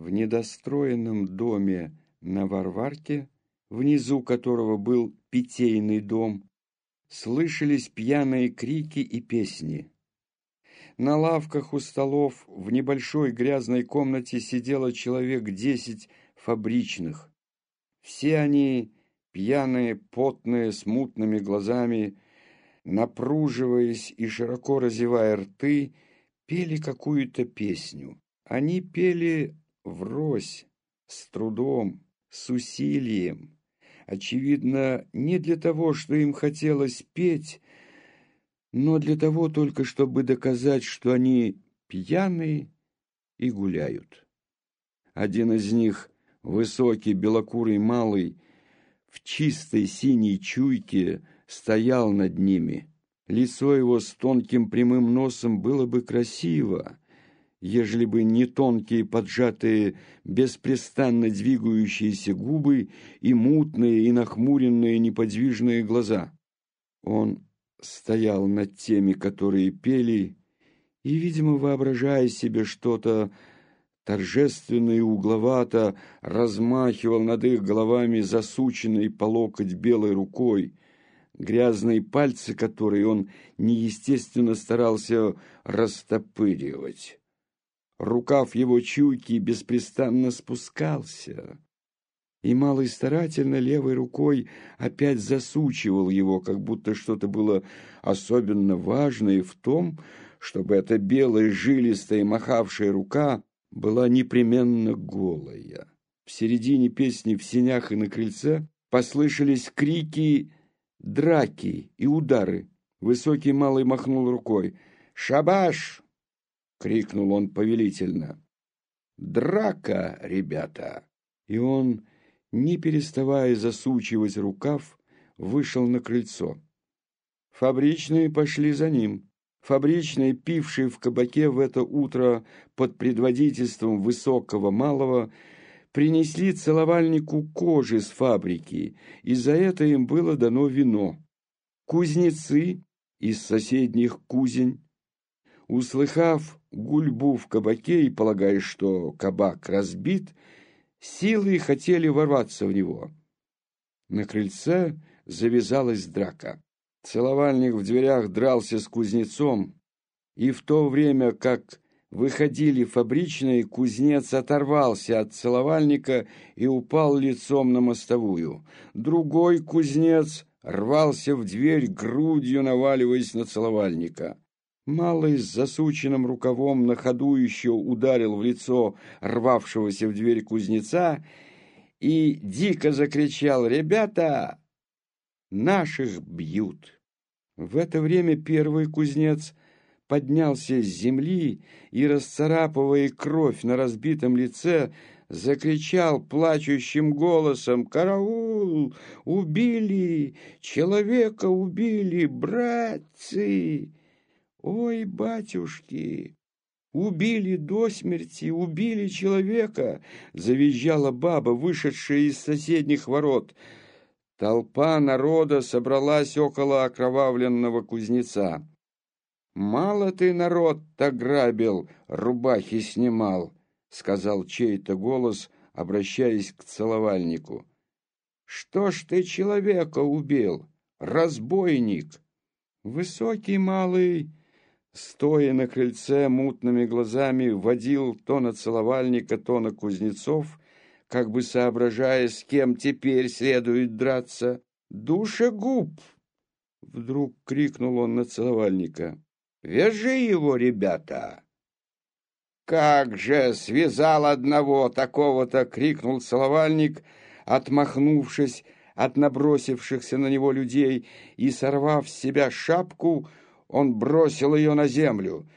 В недостроенном доме на Варварке, внизу которого был питейный дом, слышались пьяные крики и песни. На лавках у столов в небольшой грязной комнате сидело человек десять фабричных. Все они, пьяные, потные, с мутными глазами, напруживаясь и широко разевая рты, пели какую-то песню. Они пели врозь, с трудом, с усилием. Очевидно, не для того, что им хотелось петь, но для того только, чтобы доказать, что они пьяные и гуляют. Один из них, высокий, белокурый, малый, в чистой синей чуйке, стоял над ними. Лицо его с тонким прямым носом было бы красиво, ежели бы не тонкие, поджатые, беспрестанно двигающиеся губы и мутные и нахмуренные неподвижные глаза. Он стоял над теми, которые пели, и, видимо, воображая себе что-то торжественно и угловато, размахивал над их головами засученной по локоть белой рукой, грязные пальцы которые он неестественно старался растопыривать. Рукав его чуйки беспрестанно спускался, и малый старательно левой рукой опять засучивал его, как будто что-то было особенно важное в том, чтобы эта белая, жилистая, махавшая рука была непременно голая. В середине песни в сенях и на крыльце послышались крики, драки и удары. Высокий малый махнул рукой. «Шабаш!» — крикнул он повелительно. «Драка, ребята!» И он не переставая засучивать рукав, вышел на крыльцо. Фабричные пошли за ним. Фабричные, пившие в кабаке в это утро под предводительством высокого малого, принесли целовальнику кожи с фабрики, и за это им было дано вино. Кузнецы из соседних кузень, услыхав гульбу в кабаке и полагая, что кабак разбит, силой хотели ворваться в него. На крыльце завязалась драка. Целовальник в дверях дрался с кузнецом, и в то время, как выходили фабричные, кузнец оторвался от целовальника и упал лицом на мостовую. Другой кузнец рвался в дверь, грудью наваливаясь на целовальника. Малый с засученным рукавом на ходу еще ударил в лицо рвавшегося в дверь кузнеца и дико закричал «Ребята, наших бьют!» В это время первый кузнец поднялся с земли и, расцарапывая кровь на разбитом лице, закричал плачущим голосом «Караул! Убили! Человека убили, братцы!» «Ой, батюшки! Убили до смерти, убили человека!» — завизжала баба, вышедшая из соседних ворот. Толпа народа собралась около окровавленного кузнеца. «Мало ты народ-то грабил, рубахи снимал», — сказал чей-то голос, обращаясь к целовальнику. «Что ж ты человека убил, разбойник?» Высокий малый стоя на крыльце мутными глазами, водил то на целовальника, то на кузнецов, как бы соображая, с кем теперь следует драться. «Душегуб!» — вдруг крикнул он на целовальника. «Вяжи его, ребята!» «Как же связал одного такого-то!» — крикнул целовальник, отмахнувшись от набросившихся на него людей и, сорвав с себя шапку, — он бросил ее на землю,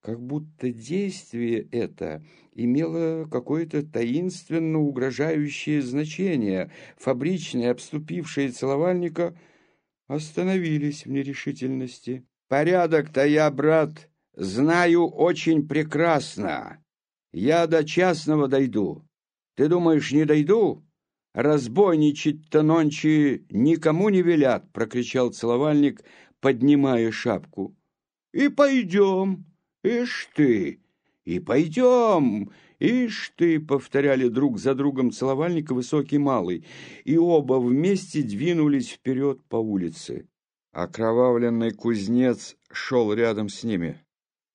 как будто действие это имело какое-то таинственно угрожающее значение. Фабричные, обступившие целовальника, остановились в нерешительности. «Порядок-то я, брат, знаю очень прекрасно. Я до частного дойду. Ты думаешь, не дойду?» «Разбойничать-то нонче никому не велят!» — прокричал целовальник, поднимая шапку. «И пойдем, ишь ты, и пойдем, «Ишь ты!» — повторяли друг за другом целовальник высокий малый, и оба вместе двинулись вперед по улице. Окровавленный кузнец шел рядом с ними.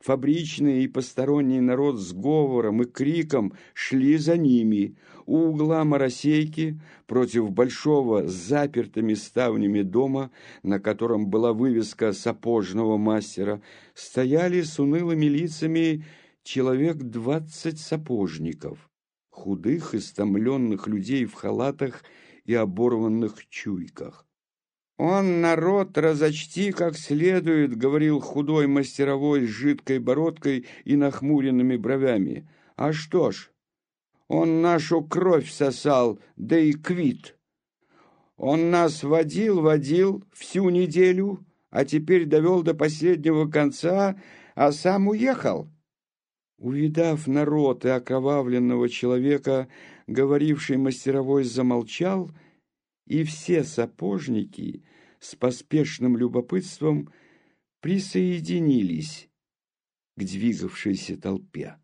Фабричный и посторонний народ с говором и криком шли за ними. У угла моросейки, против большого с запертыми ставнями дома, на котором была вывеска сапожного мастера, стояли с унылыми лицами человек двадцать сапожников, худых, истомленных людей в халатах и оборванных чуйках. «Он народ разочти как следует», — говорил худой мастеровой с жидкой бородкой и нахмуренными бровями. «А что ж, он нашу кровь сосал, да и квит. Он нас водил-водил всю неделю, а теперь довел до последнего конца, а сам уехал. Увидав народ и окровавленного человека, говоривший мастеровой замолчал, и все сапожники с поспешным любопытством присоединились к двигавшейся толпе.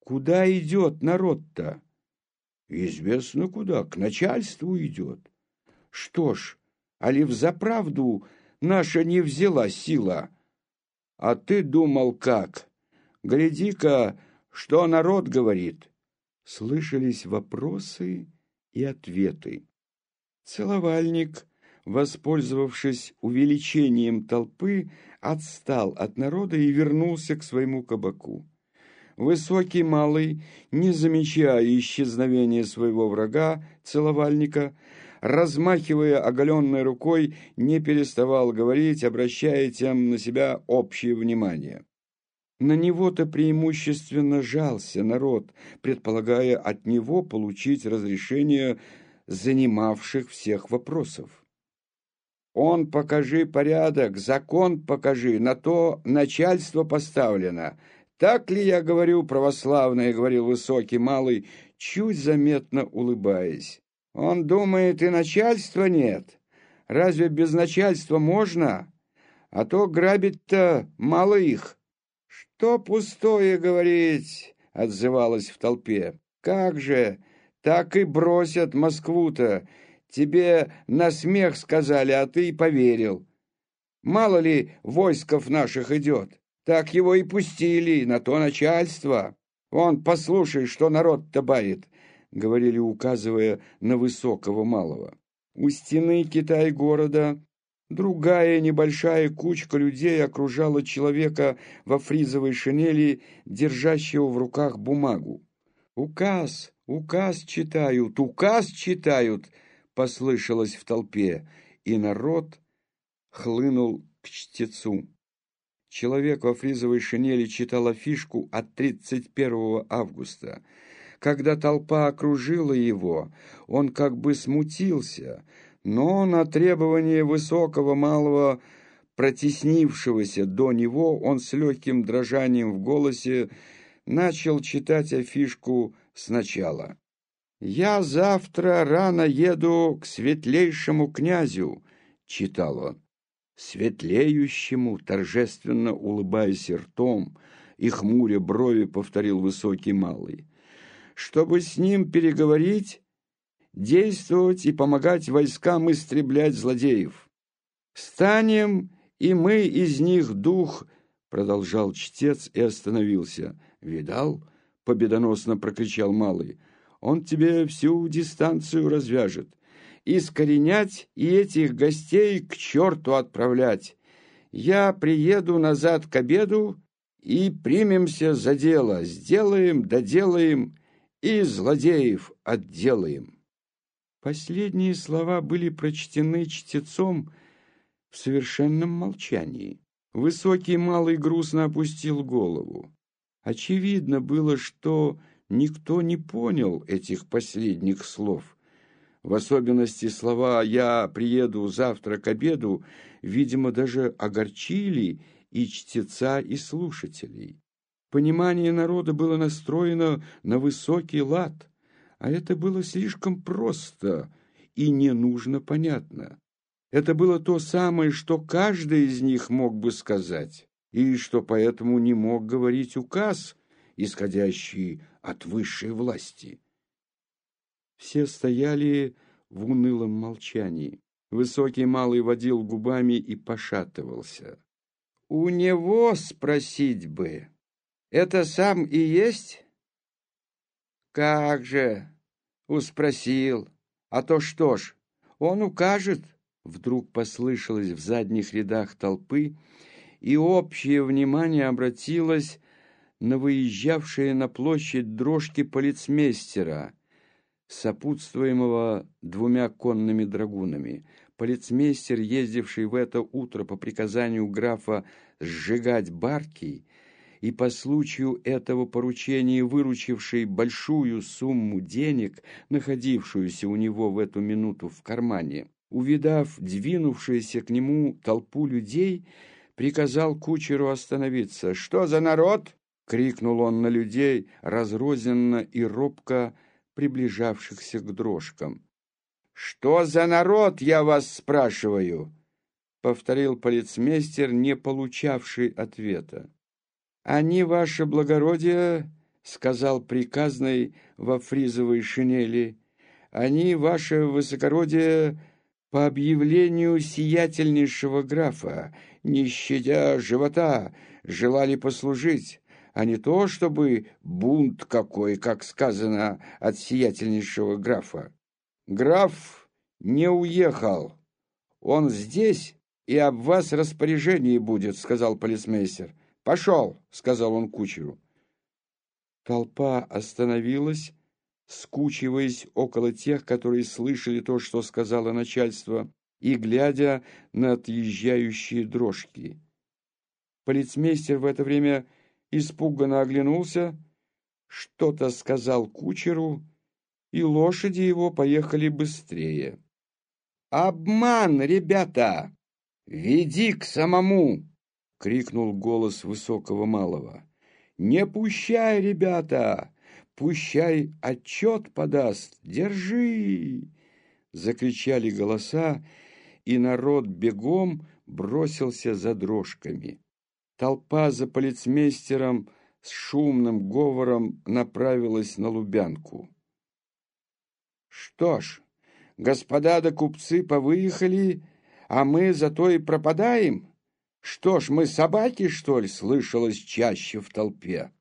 Куда идет народ-то? Известно куда, к начальству идет. Что ж, али взаправду наша не взяла сила? А ты думал как? Гляди-ка, что народ говорит!» Слышались вопросы и ответы. Целовальник, воспользовавшись увеличением толпы, отстал от народа и вернулся к своему кабаку. Высокий малый, не замечая исчезновения своего врага, целовальника, размахивая оголенной рукой, не переставал говорить, обращая тем на себя общее внимание. На него-то преимущественно жался народ, предполагая от него получить разрешение занимавших всех вопросов. «Он покажи порядок, закон покажи, на то начальство поставлено. Так ли я говорю, православное?» — говорил высокий малый, чуть заметно улыбаясь. «Он думает, и начальства нет. Разве без начальства можно? А то грабить-то мало их». «Что пустое говорить?» — отзывалась в толпе. «Как же, так и бросят Москву-то. Тебе на смех сказали, а ты и поверил. Мало ли войсков наших идет. Так его и пустили, на то начальство. Он, послушай, что народ-то бает», — говорили, указывая на высокого малого. У стены Китай-города Другая небольшая кучка людей окружала человека во фризовой шинели, держащего в руках бумагу. «Указ! Указ читают! Указ читают!» — послышалось в толпе, и народ хлынул к чтецу. Человек во фризовой шинели читал афишку от 31 августа. Когда толпа окружила его, он как бы смутился — но на требование высокого малого, протеснившегося до него, он с легким дрожанием в голосе начал читать афишку сначала. «Я завтра рано еду к светлейшему князю», — читал он. «Светлеющему», торжественно улыбаясь ртом и хмуря брови, повторил высокий малый. «Чтобы с ним переговорить, действовать и помогать войскам истреблять злодеев. Станем и мы из них дух, продолжал чтец и остановился. Видал? Победоносно прокричал малый. Он тебе всю дистанцию развяжет. Искоренять и этих гостей к черту отправлять. Я приеду назад к обеду и примемся за дело. Сделаем, доделаем и злодеев отделаем. Последние слова были прочтены чтецом в совершенном молчании. Высокий малый грустно опустил голову. Очевидно было, что никто не понял этих последних слов. В особенности слова «я приеду завтра к обеду» видимо, даже огорчили и чтеца, и слушателей. Понимание народа было настроено на высокий лад – а это было слишком просто и не нужно понятно. Это было то самое, что каждый из них мог бы сказать, и что поэтому не мог говорить указ, исходящий от высшей власти. Все стояли в унылом молчании. Высокий малый водил губами и пошатывался. «У него спросить бы. Это сам и есть?» «Как же!» — успросил. «А то что ж, он укажет!» Вдруг послышалось в задних рядах толпы, и общее внимание обратилось на выезжавшие на площадь дрожки полицмейстера, сопутствуемого двумя конными драгунами. Полицмейстер, ездивший в это утро по приказанию графа сжигать барки, и по случаю этого поручения выручивший большую сумму денег, находившуюся у него в эту минуту в кармане, увидав двинувшуюся к нему толпу людей, приказал кучеру остановиться. «Что за народ?» — крикнул он на людей, разрозненно и робко приближавшихся к дрожкам. «Что за народ, я вас спрашиваю?» — повторил полицмейстер, не получавший ответа. «Они, ваше благородие, — сказал приказный во фризовой шинели, — они, ваше высокородие, по объявлению сиятельнейшего графа, не щадя живота, желали послужить, а не то, чтобы бунт какой, как сказано от сиятельнейшего графа. Граф не уехал. Он здесь и об вас распоряжение будет, сказал полицмейстер. Пошел, сказал он кучеру. Толпа остановилась, скучиваясь около тех, которые слышали то, что сказала начальство, и глядя на отъезжающие дрожки. Полицмейстер в это время испуганно оглянулся, что-то сказал кучеру, и лошади его поехали быстрее. «Обман, ребята! Веди к самому!» — крикнул голос высокого малого. «Не пущай, ребята! Пущай отчет подаст! Держи!» Закричали голоса, и народ бегом бросился за дрожками. Толпа за полицмейстером с шумным говором направилась на Лубянку. «Что ж, господа да купцы повыехали, а мы зато и пропадаем? Что ж, мы собаки, что ли?» — слышалось чаще в толпе.